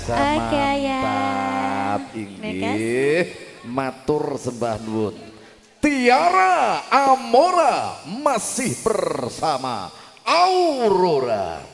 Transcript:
biasa okay, mantap ya. inggih matur sembah nuwun. Tiara Amora masih bersama Aurora.